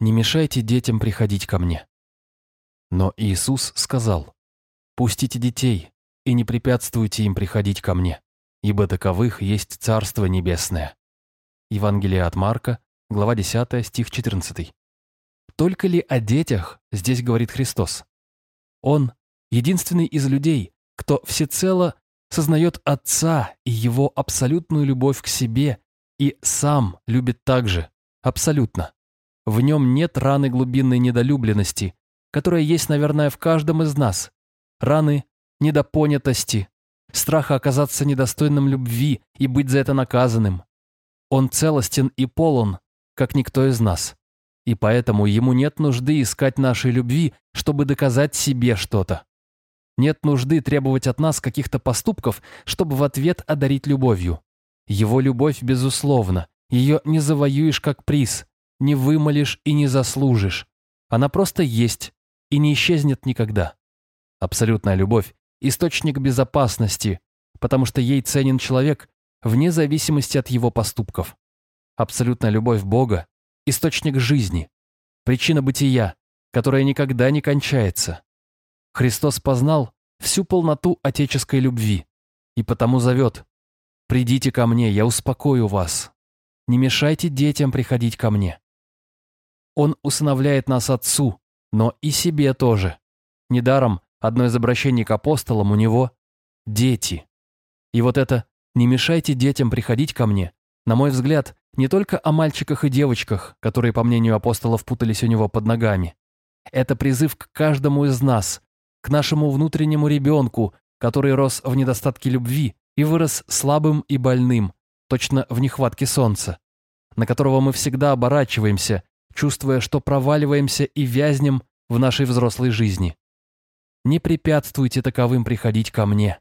не мешайте детям приходить ко мне. Но Иисус сказал, «Пустите детей и не препятствуйте им приходить ко мне, ибо таковых есть Царство Небесное». Евангелие от Марка, глава 10, стих 14. Только ли о детях здесь говорит Христос? Он – единственный из людей, кто всецело сознает Отца и Его абсолютную любовь к себе и сам любит так же, абсолютно. В нем нет раны глубинной недолюбленности, которая есть, наверное, в каждом из нас. Раны недопонятости, страха оказаться недостойным любви и быть за это наказанным. Он целостен и полон, как никто из нас. И поэтому ему нет нужды искать нашей любви, чтобы доказать себе что-то. Нет нужды требовать от нас каких-то поступков, чтобы в ответ одарить любовью. Его любовь безусловна, ее не завоюешь как приз, не вымолишь и не заслужишь. Она просто есть и не исчезнет никогда. Абсолютная любовь – источник безопасности, потому что ей ценен человек вне зависимости от его поступков. Абсолютная любовь Бога – источник жизни, причина бытия, которая никогда не кончается. Христос познал всю полноту отеческой любви и потому зовет «Придите ко мне, я успокою вас. Не мешайте детям приходить ко мне». Он усыновляет нас Отцу, но и себе тоже. Недаром одно из обращений к апостолам у него – дети. И вот это «не мешайте детям приходить ко мне», на мой взгляд, не только о мальчиках и девочках, которые, по мнению апостолов, путались у него под ногами. Это призыв к каждому из нас, к нашему внутреннему ребенку, который рос в недостатке любви и вырос слабым и больным, точно в нехватке солнца, на которого мы всегда оборачиваемся, чувствуя, что проваливаемся и вязнем в нашей взрослой жизни. Не препятствуйте таковым приходить ко мне.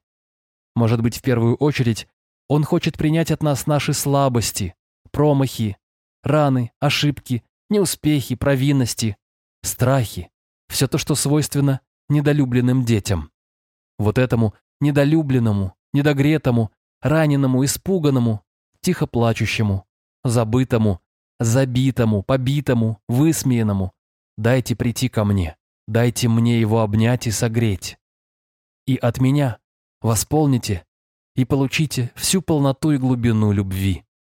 Может быть, в первую очередь, он хочет принять от нас наши слабости, промахи, раны, ошибки, неуспехи, провинности, страхи, все то, что свойственно недолюбленным детям. Вот этому недолюбленному, недогретому, раненому, испуганному, тихо плачущему, забытому, забитому, побитому, высмеянному. Дайте прийти ко мне, дайте мне его обнять и согреть. И от меня восполните и получите всю полноту и глубину любви.